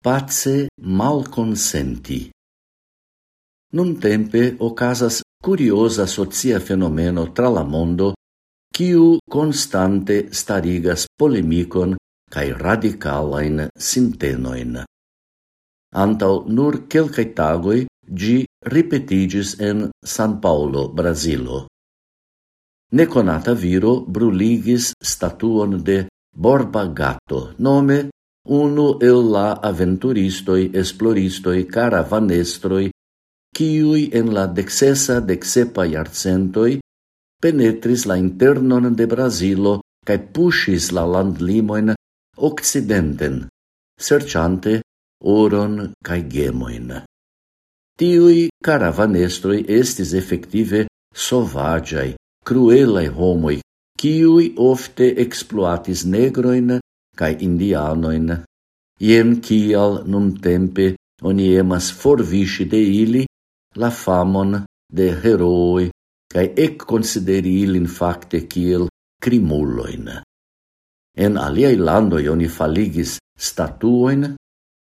pace malconsenti. Nun tempe ocasas curiosa socia fenomeno tra la mondo, quiu constante starigas polemicon cae radicalain sintenoin. Antau nur quelcae tagoi gi ripetigis en San Paulo, Brasilo. Neconata viro bruligis statuon de Borba Gato, nome unu el la aventuristoi, esploristoi, caravanestroi, quiui en la dexesa dexepa iarcentoi penetris la internon de Brasilo cae pushis la landlimoin occidenten, serciante oron cae gemoin. Tiui caravanestroi estis effective sovagiai, cruelai homoi, quiui ofte exploatis negroin cae indianoin, Ien cial num tempe oni emas forvisci de ili la famon de heroi, cae ec consideri ilin facte ciel krimulojn. En aliai landoi oni faligis statuoin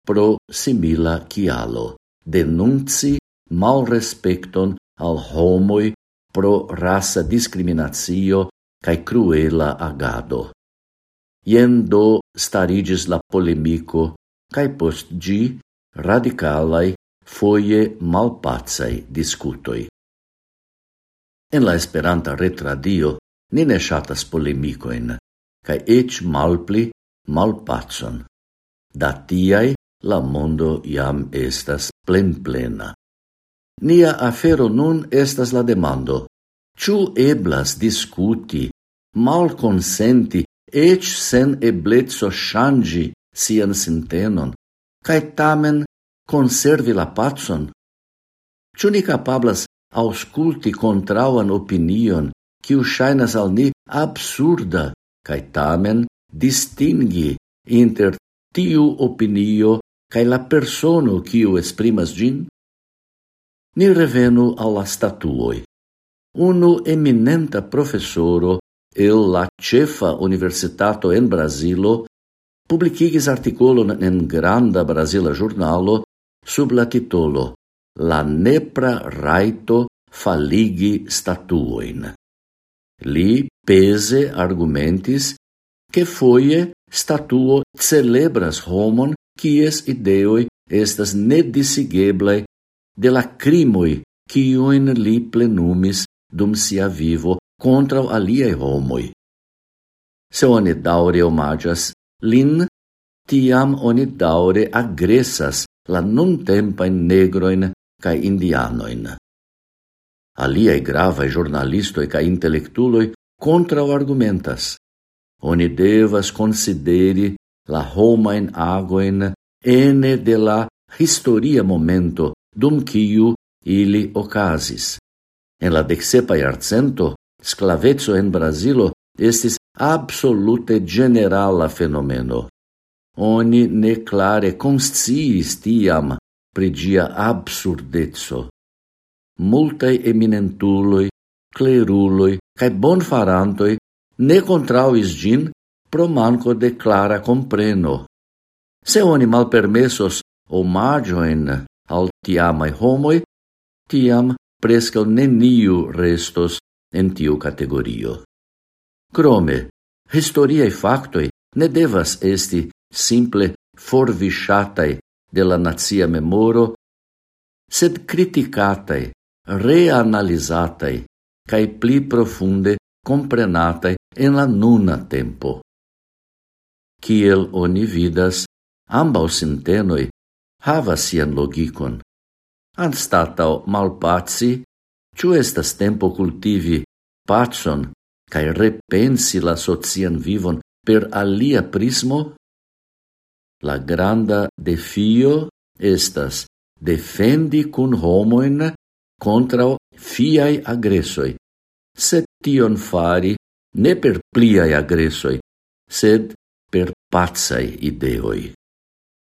pro simila kialo, denunci malrespekton al homoi pro rasa discriminatio cae cruela agado. Ien do starigis la polemico, cae post gi radicalai foie malpazai discutoi. En la Esperanta retradio ni ne ŝatas polemikojn, kaj eĉ malpli malpazon. Da tiai la mondo iam estas plen plena. Nia afero nun estas la demando, Ciu eblas diskuti, malconsenti ec sen eblezzo shangi sian sintenon, cae tamen conservi la patson? Ciu ni capablas ausculti contrauan opinion, ciu shainas al ni absurda, cae tamen distingi inter tiu opinio cae la persono ciu esprimas gin? Ni revenu alla statuoi. Unu eminenta professoro el la cefa universitato en Brasilo publicigis articolon en granda Brasila giornalo sub la titolo La nepra raito faligi statuoin. Li pese argumentis che foie statuo celebras homon quies ideoi estas nedisigeblei de la crimoi quioin li plenumis dum sia vivo contra alie homoi. Se oni daure omagias lin, tiam oni daure agressas la non tempain negroin ca indianoin. Aliei gravae jornalistoi ca intellectuloi contra argumentas. Oni devas consideri la homain agoin ene de la historia momento dum quiu ili ocasis. En la dexepa iarcento, sclavezzo en Brazilo estis absolute generala fenomeno. Oni ne clare consciis tiam prigia absurdezzo. Multae eminentuloi, cleruloi, cae bonfarantoi ne contrauis gin pro manco de clara compreno. Se oni malpermesos omagioen al tiamai homoi, tiam prescal neniu restos en tiu categorio. Crome, historiae factoi ne devas esti simple forvisciatai de la nazia memoro, sed criticatai, reanalizatai, cae pli profunde comprenatai en la nuna tempo. Ciel oni vidas, ambau sintenoi havas sian logicon, anstatau malpaci Ciu estas tempo cultivi pacon cae repensi la socian vivon per alia prismo? La granda defio estas defendi cun homoen contra fiai agresoi, sed tion fari ne per pliai agresoi, sed per pazai ideoi.